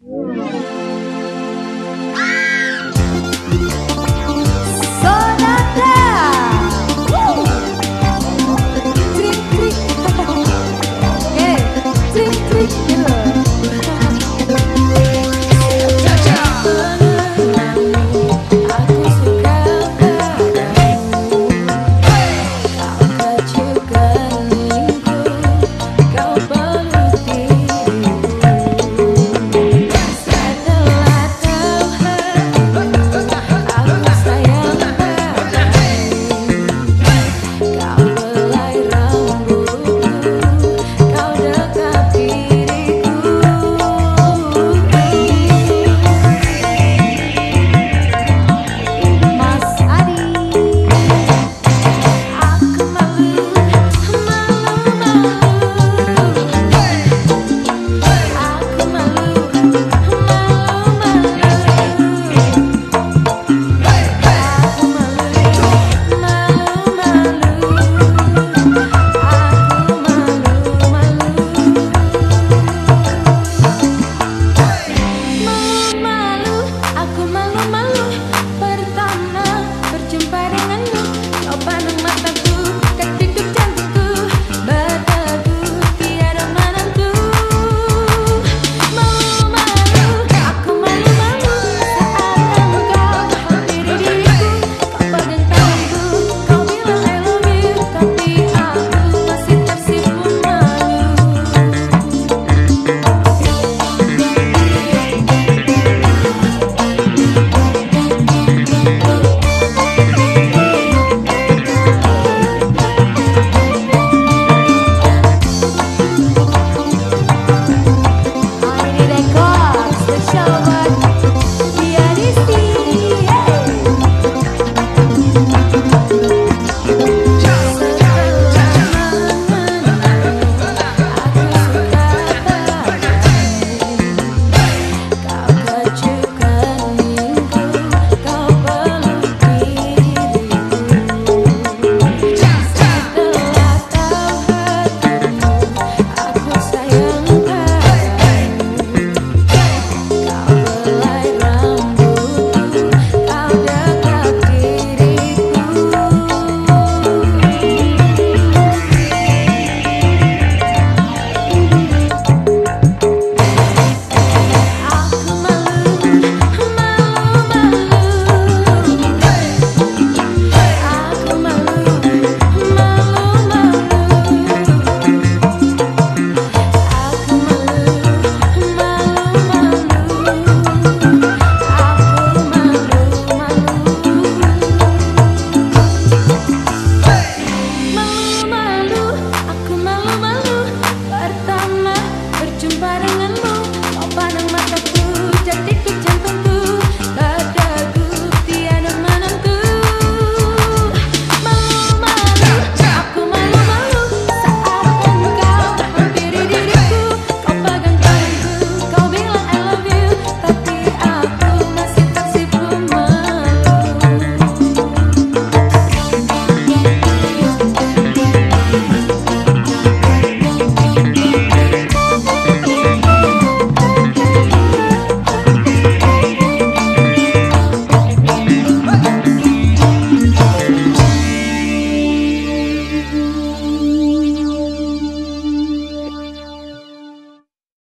Ah!